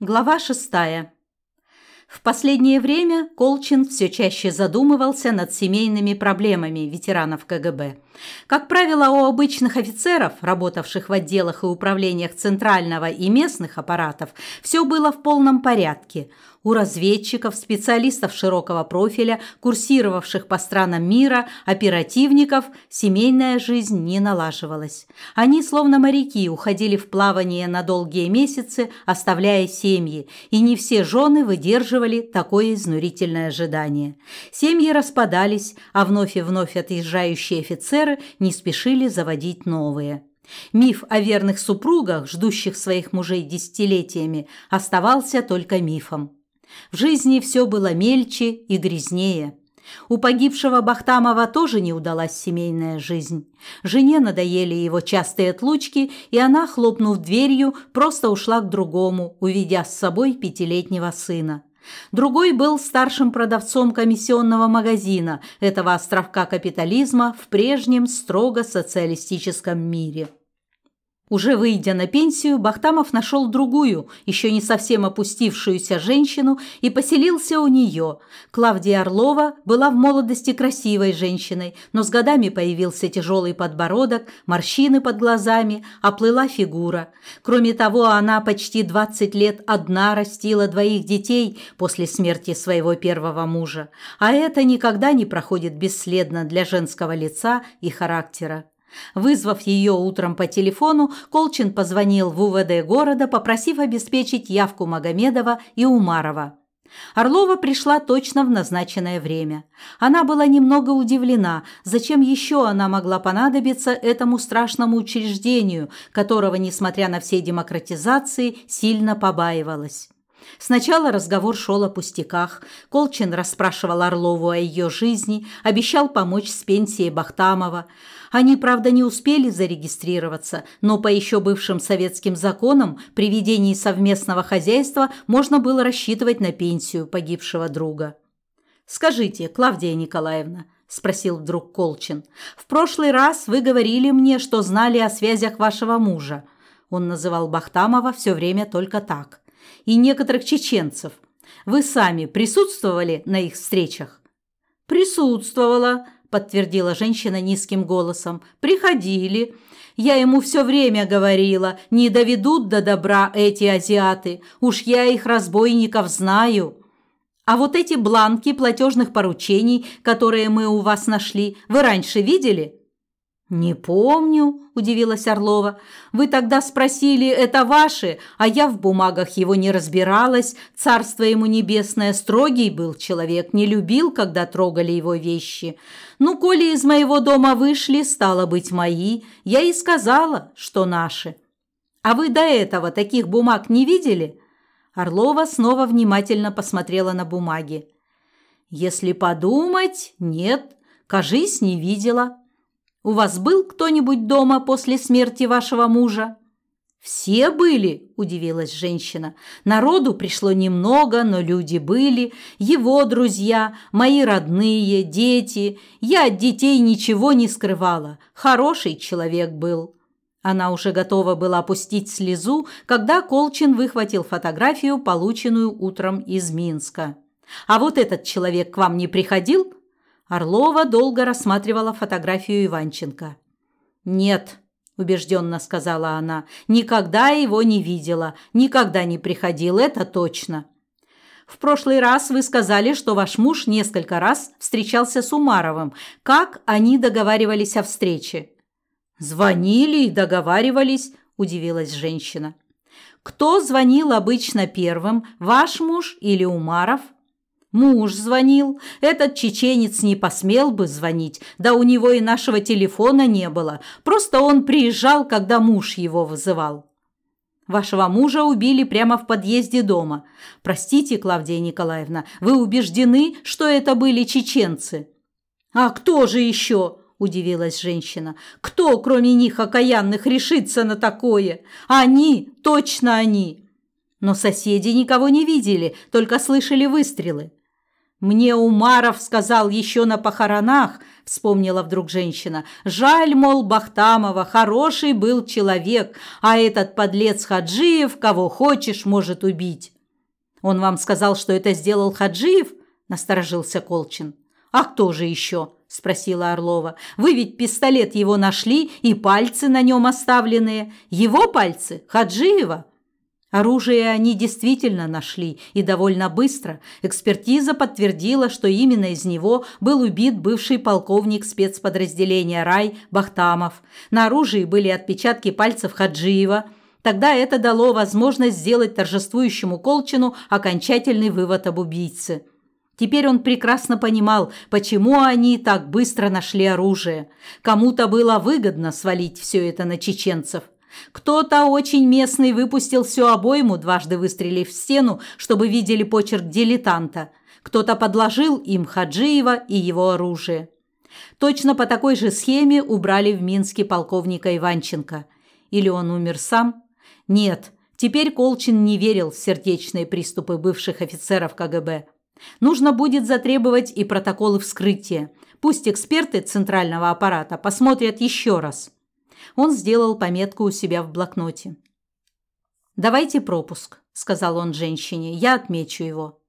Глава шестая. В последнее время Колчин все чаще задумывался над семейными проблемами ветеранов КГБ. Как правило, у обычных офицеров, работавших в отделах и управлениях центрального и местных аппаратов, все было в полном порядке – у разведчиков, специалистов широкого профиля, курсировавших по странам мира, оперативников семейная жизнь не налаживалась. Они, словно моряки, уходили в плавание на долгие месяцы, оставляя семьи, и не все жены выдерживали такое изнурительное ожидание. Семьи распадались, а вновь и вновь отъезжающие офицеры не спешили заводить новые. Миф о верных супругах, ждущих своих мужей десятилетиями, оставался только мифом. В жизни все было мельче и грязнее. У погибшего Бахтамова тоже не удалась семейная жизнь. Жене надоели его частые отлучки, и она, хлопнув дверью, просто ушла к другому, уведя с собой пятилетнего сына. Другой был старшим продавцом комиссионного магазина этого островка капитализма в прежнем строго социалистическом мире. Уже выйдя на пенсию, Бахтамов нашел другую, еще не совсем опустившуюся женщину и поселился у нее. Клавдия Орлова была в молодости красивой женщиной, но с годами появился тяжелый подбородок, морщины под глазами, оплыла фигура. Кроме того, она почти 20 лет одна растила двоих детей после смерти своего первого мужа, а это никогда не проходит бесследно для женского лица и характера. Вызвав ее утром по телефону, Колчин позвонил в УВД города, попросив обеспечить явку Магомедова и Умарова. Орлова пришла точно в назначенное время. Она была немного удивлена, зачем еще она могла понадобиться этому страшному учреждению, которого, несмотря на все демократизации, сильно побаивалась. Сначала разговор шел о пустяках. Колчин расспрашивал Орлову о ее жизни, обещал помочь с пенсией Бахтамова. Они, правда, не успели зарегистрироваться, но по еще бывшим советским законам при ведении совместного хозяйства можно было рассчитывать на пенсию погибшего друга. «Скажите, Клавдия Николаевна», – спросил вдруг Колчин, – «в прошлый раз вы говорили мне, что знали о связях вашего мужа». Он называл Бахтамова все время только так. «И некоторых чеченцев. Вы сами присутствовали на их встречах?» «Присутствовала», – подтвердила женщина низким голосом. «Приходили. Я ему все время говорила, не доведут до добра эти азиаты. Уж я их разбойников знаю». «А вот эти бланки платежных поручений, которые мы у вас нашли, вы раньше видели?» «Не помню», – удивилась Орлова. «Вы тогда спросили, это ваши, а я в бумагах его не разбиралась. Царство ему небесное строгий был человек, не любил, когда трогали его вещи. Ну, коли из моего дома вышли, стало быть, мои, я и сказала, что наши. А вы до этого таких бумаг не видели?» Орлова снова внимательно посмотрела на бумаги. «Если подумать, нет, кажись, не видела». У вас был кто-нибудь дома после смерти вашего мужа?» «Все были», – удивилась женщина. «Народу пришло немного, но люди были. Его друзья, мои родные, дети. Я от детей ничего не скрывала. Хороший человек был». Она уже готова была опустить слезу, когда Колчин выхватил фотографию, полученную утром из Минска. «А вот этот человек к вам не приходил?» Орлова долго рассматривала фотографию Иванченко. «Нет», – убежденно сказала она, – «никогда его не видела, никогда не приходил, это точно». «В прошлый раз вы сказали, что ваш муж несколько раз встречался с Умаровым. Как они договаривались о встрече?» «Звонили и договаривались», – удивилась женщина. «Кто звонил обычно первым, ваш муж или Умаров?» Муж звонил. Этот чеченец не посмел бы звонить. Да у него и нашего телефона не было. Просто он приезжал, когда муж его вызывал. Вашего мужа убили прямо в подъезде дома. Простите, Клавдия Николаевна, вы убеждены, что это были чеченцы? А кто же еще? удивилась женщина. Кто, кроме них окаянных, решится на такое? Они, точно они. Но соседи никого не видели, только слышали выстрелы. Мне Умаров сказал еще на похоронах, вспомнила вдруг женщина. Жаль, мол, Бахтамова, хороший был человек, а этот подлец Хаджиев кого хочешь может убить. Он вам сказал, что это сделал Хаджиев? насторожился Колчин. А кто же еще? спросила Орлова. Вы ведь пистолет его нашли и пальцы на нем оставленные. Его пальцы? Хаджиева? Оружие они действительно нашли, и довольно быстро. Экспертиза подтвердила, что именно из него был убит бывший полковник спецподразделения «Рай» Бахтамов. На оружии были отпечатки пальцев Хаджиева. Тогда это дало возможность сделать торжествующему Колчину окончательный вывод об убийце. Теперь он прекрасно понимал, почему они так быстро нашли оружие. Кому-то было выгодно свалить все это на чеченцев – кто-то очень местный выпустил всю обойму, дважды выстрелив в стену, чтобы видели почерк дилетанта. Кто-то подложил им Хаджиева и его оружие. Точно по такой же схеме убрали в Минске полковника Иванченко. Или он умер сам? Нет, теперь Колчин не верил в сердечные приступы бывших офицеров КГБ. Нужно будет затребовать и протоколы вскрытия. Пусть эксперты центрального аппарата посмотрят еще раз. Он сделал пометку у себя в блокноте. «Давайте пропуск», – сказал он женщине. «Я отмечу его».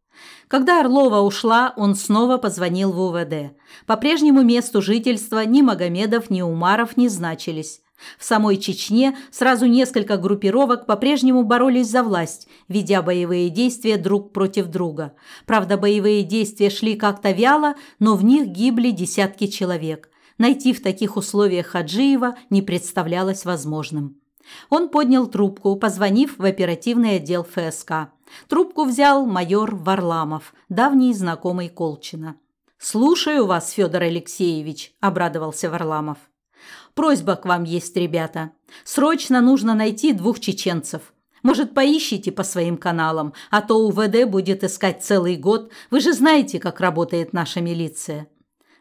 Когда Орлова ушла, он снова позвонил в УВД. По прежнему месту жительства ни Магомедов, ни Умаров не значились. В самой Чечне сразу несколько группировок по-прежнему боролись за власть, ведя боевые действия друг против друга. Правда, боевые действия шли как-то вяло, но в них гибли десятки человек. Найти в таких условиях Хаджиева не представлялось возможным. Он поднял трубку, позвонив в оперативный отдел ФСК. Трубку взял майор Варламов, давний знакомый Колчина. «Слушаю вас, Федор Алексеевич», – обрадовался Варламов. «Просьба к вам есть, ребята. Срочно нужно найти двух чеченцев. Может, поищите по своим каналам, а то УВД будет искать целый год. Вы же знаете, как работает наша милиция».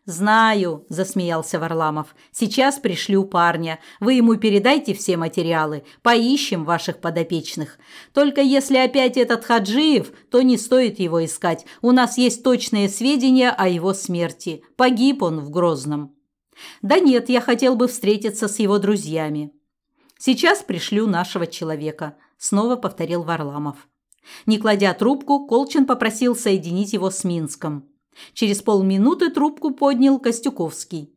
«Знаю», – засмеялся Варламов. «Сейчас пришлю парня. Вы ему передайте все материалы. Поищем ваших подопечных. Только если опять этот Хаджиев, то не стоит его искать. У нас есть точные сведения о его смерти. Погиб он в Грозном». «Да нет, я хотел бы встретиться с его друзьями». «Сейчас пришлю нашего человека», – снова повторил Варламов. Не кладя трубку, Колчин попросил соединить его с Минском. Через полминуты трубку поднял Костюковский.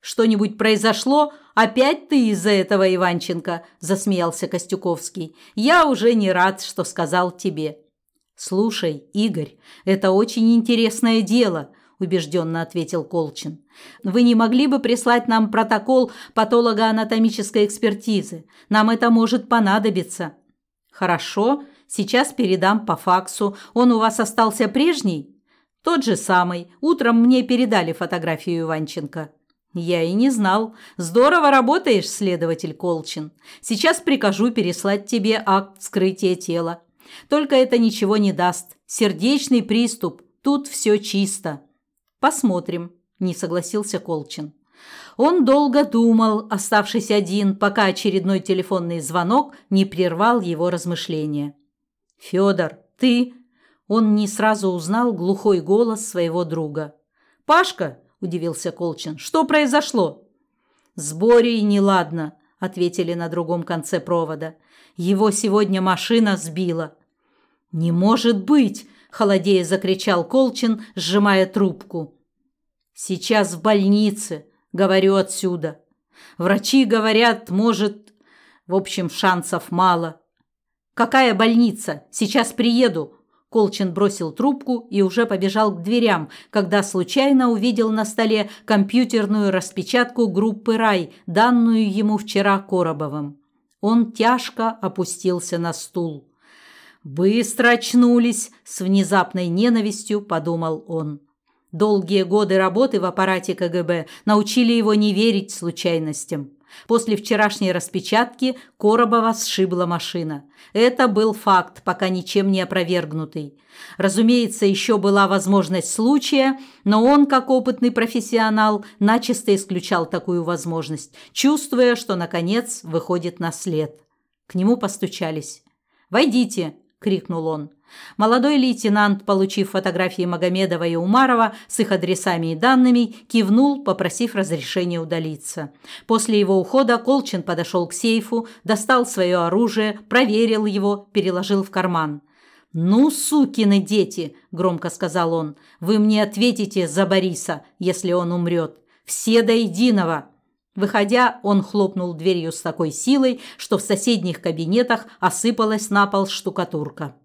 «Что-нибудь произошло? Опять ты из-за этого, Иванченко?» – засмеялся Костюковский. «Я уже не рад, что сказал тебе». «Слушай, Игорь, это очень интересное дело», – убежденно ответил Колчин. «Вы не могли бы прислать нам протокол патологоанатомической экспертизы? Нам это может понадобиться». «Хорошо, сейчас передам по факсу. Он у вас остался прежний?» Тот же самый. Утром мне передали фотографию Иванченко. Я и не знал. Здорово работаешь, следователь Колчин. Сейчас прикажу переслать тебе акт вскрытия тела. Только это ничего не даст. Сердечный приступ. Тут все чисто. Посмотрим, не согласился Колчин. Он долго думал, оставшись один, пока очередной телефонный звонок не прервал его размышления. «Федор, ты...» Он не сразу узнал глухой голос своего друга. «Пашка!» – удивился Колчин. «Что произошло?» «С Борей неладно», – ответили на другом конце провода. «Его сегодня машина сбила». «Не может быть!» – холодея закричал Колчин, сжимая трубку. «Сейчас в больнице», – говорю отсюда. «Врачи говорят, может...» В общем, шансов мало. «Какая больница? Сейчас приеду», Колчин бросил трубку и уже побежал к дверям, когда случайно увидел на столе компьютерную распечатку группы «Рай», данную ему вчера Коробовым. Он тяжко опустился на стул. «Быстро очнулись!» – с внезапной ненавистью подумал он. Долгие годы работы в аппарате КГБ научили его не верить случайностям. После вчерашней распечатки Коробова сшибла машина. Это был факт, пока ничем не опровергнутый. Разумеется, еще была возможность случая, но он, как опытный профессионал, начисто исключал такую возможность, чувствуя, что, наконец, выходит на след. К нему постучались. «Войдите!» – крикнул он. Молодой лейтенант, получив фотографии Магомедова и Умарова с их адресами и данными, кивнул, попросив разрешения удалиться. После его ухода Колчин подошел к сейфу, достал свое оружие, проверил его, переложил в карман. «Ну, сукины дети!» – громко сказал он. «Вы мне ответите за Бориса, если он умрет. Все до единого!» Выходя, он хлопнул дверью с такой силой, что в соседних кабинетах осыпалась на пол штукатурка.